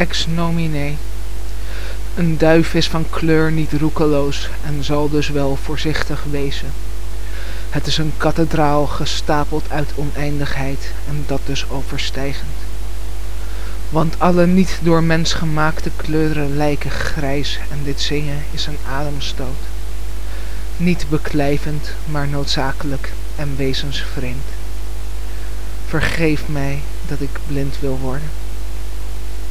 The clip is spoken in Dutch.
ex nomine. Een duif is van kleur niet roekeloos en zal dus wel voorzichtig wezen. Het is een kathedraal gestapeld uit oneindigheid en dat dus overstijgend. Want alle niet door mens gemaakte kleuren lijken grijs en dit zingen is een ademstoot. Niet beklijvend, maar noodzakelijk en wezensvreemd. Vergeef mij dat ik blind wil worden.